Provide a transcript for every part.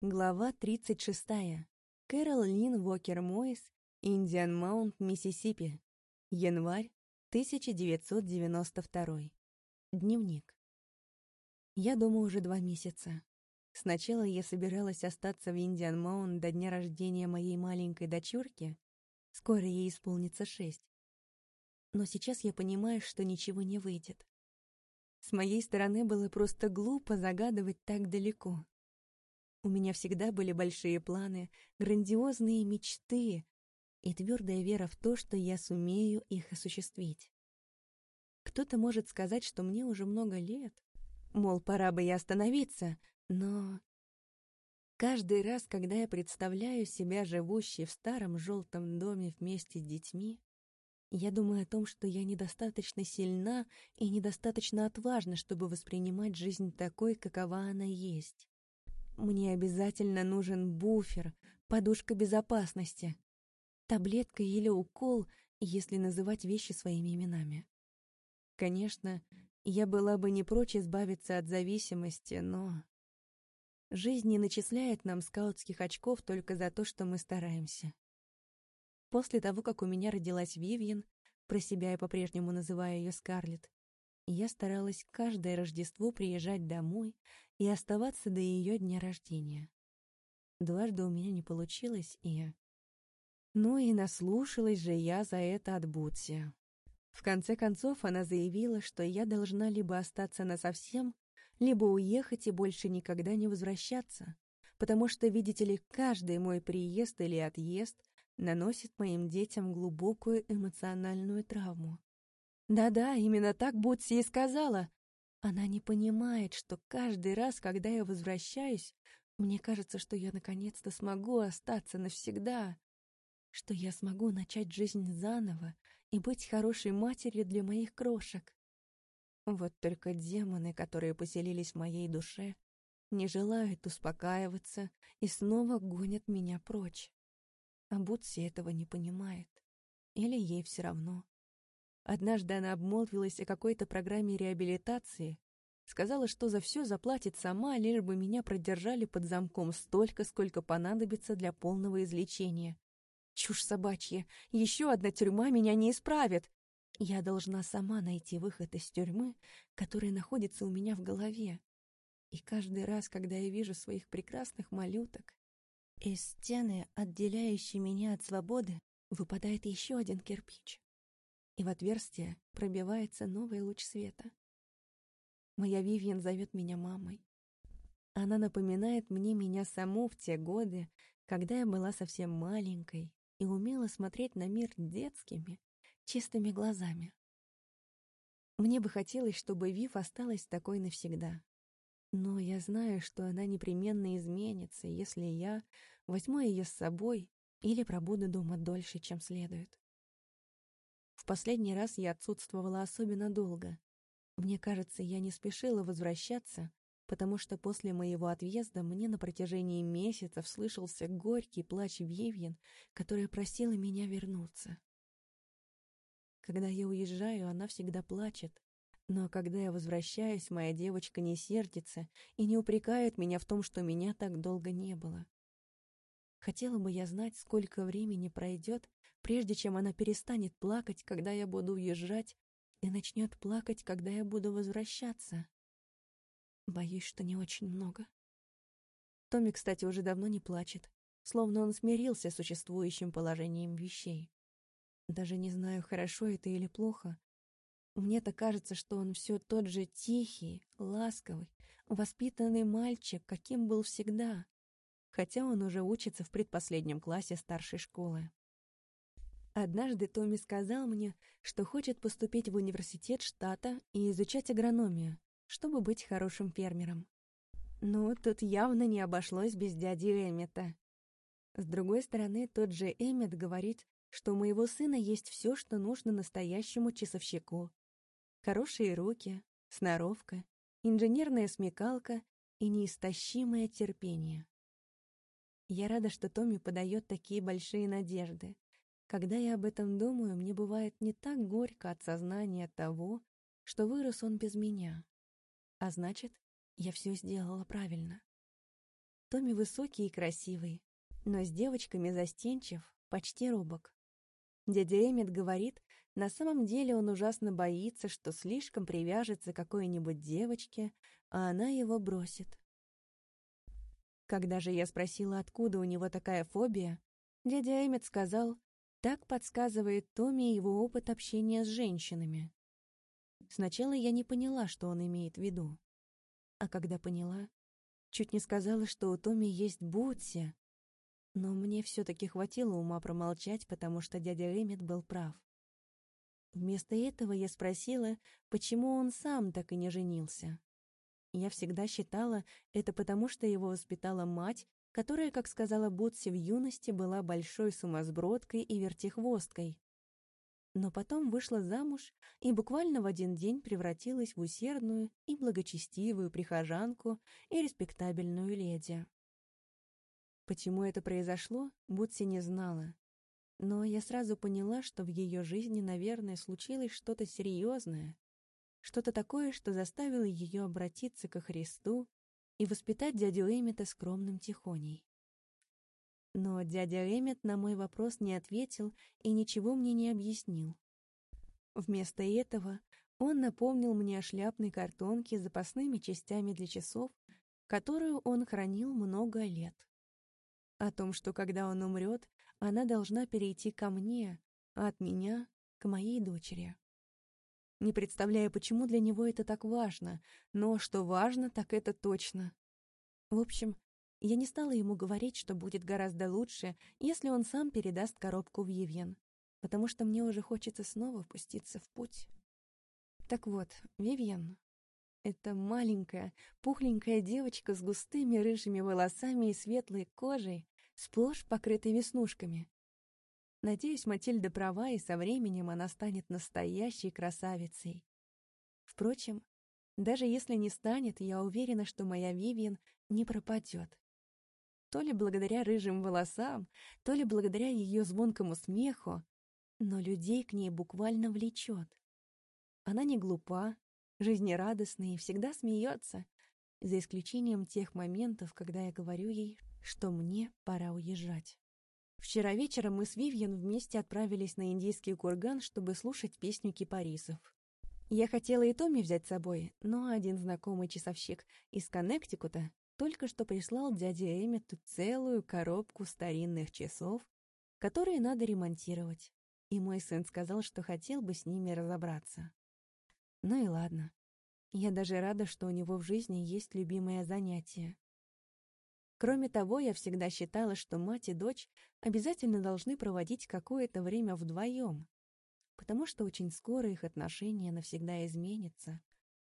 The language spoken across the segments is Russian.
Глава 36. Кэрол Лин Уокер Мойс, Индиан Маунт, Миссисипи. Январь 1992. Дневник. Я дома уже два месяца. Сначала я собиралась остаться в Индиан Маунт до дня рождения моей маленькой дочурки. Скоро ей исполнится шесть. Но сейчас я понимаю, что ничего не выйдет. С моей стороны было просто глупо загадывать так далеко. У меня всегда были большие планы, грандиозные мечты и твердая вера в то, что я сумею их осуществить. Кто-то может сказать, что мне уже много лет, мол, пора бы и остановиться, но... Каждый раз, когда я представляю себя живущей в старом желтом доме вместе с детьми, я думаю о том, что я недостаточно сильна и недостаточно отважна, чтобы воспринимать жизнь такой, какова она есть. Мне обязательно нужен буфер, подушка безопасности, таблетка или укол, если называть вещи своими именами. Конечно, я была бы не прочь избавиться от зависимости, но... Жизнь не начисляет нам скаутских очков только за то, что мы стараемся. После того, как у меня родилась Вивьен, про себя я по-прежнему называю ее Скарлетт, я старалась каждое Рождество приезжать домой и оставаться до ее дня рождения. Дважды у меня не получилось, и... Ну и наслушалась же я за это от Бутси. В конце концов, она заявила, что я должна либо остаться насовсем, либо уехать и больше никогда не возвращаться, потому что, видите ли, каждый мой приезд или отъезд наносит моим детям глубокую эмоциональную травму. Да-да, именно так Бутси и сказала. Она не понимает, что каждый раз, когда я возвращаюсь, мне кажется, что я наконец-то смогу остаться навсегда, что я смогу начать жизнь заново и быть хорошей матерью для моих крошек. Вот только демоны, которые поселились в моей душе, не желают успокаиваться и снова гонят меня прочь. А Бутси этого не понимает. Или ей все равно. Однажды она обмолвилась о какой-то программе реабилитации, сказала, что за все заплатит сама, лишь бы меня продержали под замком столько, сколько понадобится для полного излечения. Чушь собачья, еще одна тюрьма меня не исправит. Я должна сама найти выход из тюрьмы, которая находится у меня в голове. И каждый раз, когда я вижу своих прекрасных малюток, из стены, отделяющей меня от свободы, выпадает еще один кирпич и в отверстие пробивается новый луч света. Моя Вивьен зовет меня мамой. Она напоминает мне меня саму в те годы, когда я была совсем маленькой и умела смотреть на мир детскими, чистыми глазами. Мне бы хотелось, чтобы Вив осталась такой навсегда. Но я знаю, что она непременно изменится, если я возьму ее с собой или пробуду дома дольше, чем следует последний раз я отсутствовала особенно долго. Мне кажется, я не спешила возвращаться, потому что после моего отъезда мне на протяжении месяцев слышался горький плач Вивьен, которая просила меня вернуться. Когда я уезжаю, она всегда плачет, но когда я возвращаюсь, моя девочка не сердится и не упрекает меня в том, что меня так долго не было. Хотела бы я знать, сколько времени пройдет, прежде чем она перестанет плакать, когда я буду уезжать, и начнет плакать, когда я буду возвращаться. Боюсь, что не очень много. Томми, кстати, уже давно не плачет, словно он смирился с существующим положением вещей. Даже не знаю, хорошо это или плохо. Мне-то кажется, что он все тот же тихий, ласковый, воспитанный мальчик, каким был всегда, хотя он уже учится в предпоследнем классе старшей школы. Однажды Томми сказал мне, что хочет поступить в университет штата и изучать агрономию, чтобы быть хорошим фермером. Но тут явно не обошлось без дяди Эммета. С другой стороны, тот же Эммет говорит, что у моего сына есть все, что нужно настоящему часовщику. Хорошие руки, сноровка, инженерная смекалка и неистощимое терпение. Я рада, что Томми подает такие большие надежды. Когда я об этом думаю, мне бывает не так горько от сознания того, что вырос он без меня. А значит, я все сделала правильно. Томми высокий и красивый, но с девочками застенчив, почти робок. Дядя Эммет говорит, на самом деле он ужасно боится, что слишком привяжется к какой-нибудь девочке, а она его бросит. Когда же я спросила, откуда у него такая фобия, дядя Эммет сказал, так подсказывает Томми его опыт общения с женщинами. Сначала я не поняла, что он имеет в виду. А когда поняла, чуть не сказала, что у Томми есть Бутси. Но мне все-таки хватило ума промолчать, потому что дядя Эммет был прав. Вместо этого я спросила, почему он сам так и не женился. Я всегда считала это потому, что его воспитала мать, которая, как сказала Бутси в юности, была большой сумасбродкой и вертихвосткой. Но потом вышла замуж и буквально в один день превратилась в усердную и благочестивую прихожанку и респектабельную леди. Почему это произошло, Бутси не знала. Но я сразу поняла, что в ее жизни, наверное, случилось что-то серьезное, что-то такое, что заставило ее обратиться ко Христу и воспитать дядю Эммета скромным тихоней. Но дядя Эммет на мой вопрос не ответил и ничего мне не объяснил. Вместо этого он напомнил мне о шляпной картонке с запасными частями для часов, которую он хранил много лет. О том, что когда он умрет, она должна перейти ко мне, а от меня — к моей дочери. Не представляя, почему для него это так важно, но что важно, так это точно. В общем, я не стала ему говорить, что будет гораздо лучше, если он сам передаст коробку в Евен, потому что мне уже хочется снова впуститься в путь. Так вот, Вивьен — это маленькая, пухленькая девочка с густыми рыжими волосами и светлой кожей, сплошь покрытой веснушками. Надеюсь, Матильда права, и со временем она станет настоящей красавицей. Впрочем, даже если не станет, я уверена, что моя Вивиан не пропадет. То ли благодаря рыжим волосам, то ли благодаря ее звонкому смеху, но людей к ней буквально влечет. Она не глупа, жизнерадостна и всегда смеется, за исключением тех моментов, когда я говорю ей, что мне пора уезжать. Вчера вечером мы с Вивьен вместе отправились на индийский курган, чтобы слушать песню кипарисов. Я хотела и Томми взять с собой, но один знакомый часовщик из Коннектикута только что прислал дяде Эммету целую коробку старинных часов, которые надо ремонтировать, и мой сын сказал, что хотел бы с ними разобраться. Ну и ладно. Я даже рада, что у него в жизни есть любимое занятие. Кроме того, я всегда считала, что мать и дочь обязательно должны проводить какое-то время вдвоем, потому что очень скоро их отношения навсегда изменятся,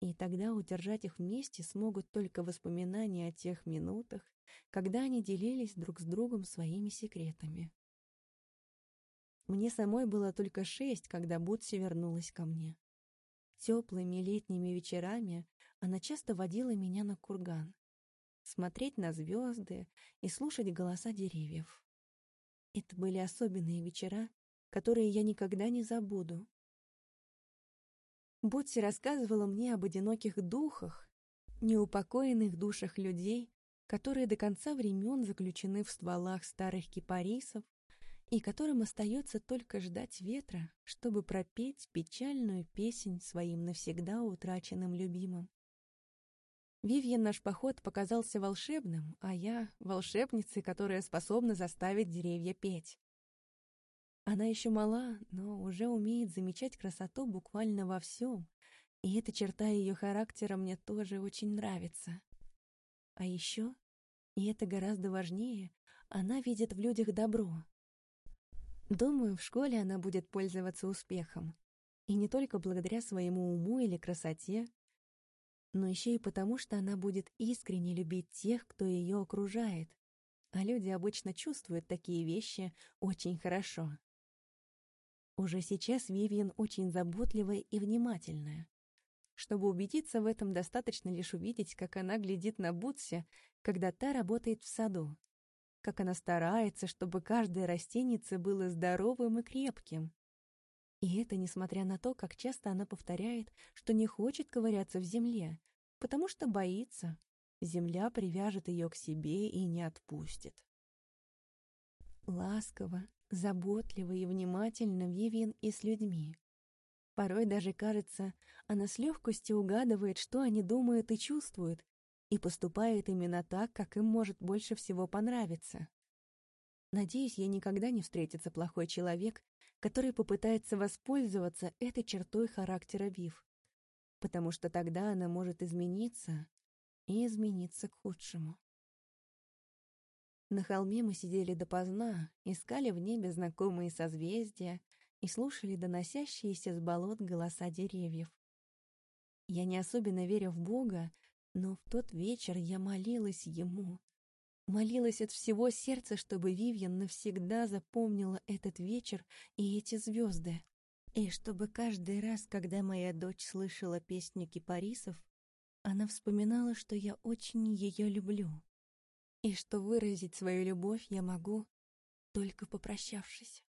и тогда удержать их вместе смогут только воспоминания о тех минутах, когда они делились друг с другом своими секретами. Мне самой было только шесть, когда Бутси вернулась ко мне. Теплыми летними вечерами она часто водила меня на курган смотреть на звезды и слушать голоса деревьев. Это были особенные вечера, которые я никогда не забуду. Ботси рассказывала мне об одиноких духах, неупокоенных душах людей, которые до конца времен заключены в стволах старых кипарисов и которым остается только ждать ветра, чтобы пропеть печальную песнь своим навсегда утраченным любимым. Вивьен наш поход показался волшебным, а я — волшебницей, которая способна заставить деревья петь. Она еще мала, но уже умеет замечать красоту буквально во всем, и эта черта ее характера мне тоже очень нравится. А еще, и это гораздо важнее, она видит в людях добро. Думаю, в школе она будет пользоваться успехом. И не только благодаря своему уму или красоте, но еще и потому, что она будет искренне любить тех, кто ее окружает. А люди обычно чувствуют такие вещи очень хорошо. Уже сейчас Вивиан очень заботливая и внимательная. Чтобы убедиться в этом, достаточно лишь увидеть, как она глядит на Бутси, когда та работает в саду. Как она старается, чтобы каждое растенице было здоровым и крепким. И это несмотря на то, как часто она повторяет, что не хочет ковыряться в земле, потому что боится. земля привяжет ее к себе и не отпустит. Ласково, заботливо и внимательно Вивиан и с людьми. Порой даже кажется, она с легкостью угадывает, что они думают и чувствуют, и поступает именно так, как им может больше всего понравиться. Надеюсь, ей никогда не встретится плохой человек, который попытается воспользоваться этой чертой характера Вив, потому что тогда она может измениться и измениться к худшему. На холме мы сидели допоздна, искали в небе знакомые созвездия и слушали доносящиеся с болот голоса деревьев. Я не особенно верю в Бога, но в тот вечер я молилась Ему. Молилась от всего сердца, чтобы Вивьен навсегда запомнила этот вечер и эти звезды. И чтобы каждый раз, когда моя дочь слышала песню кипарисов, она вспоминала, что я очень ее люблю, и что выразить свою любовь я могу, только попрощавшись.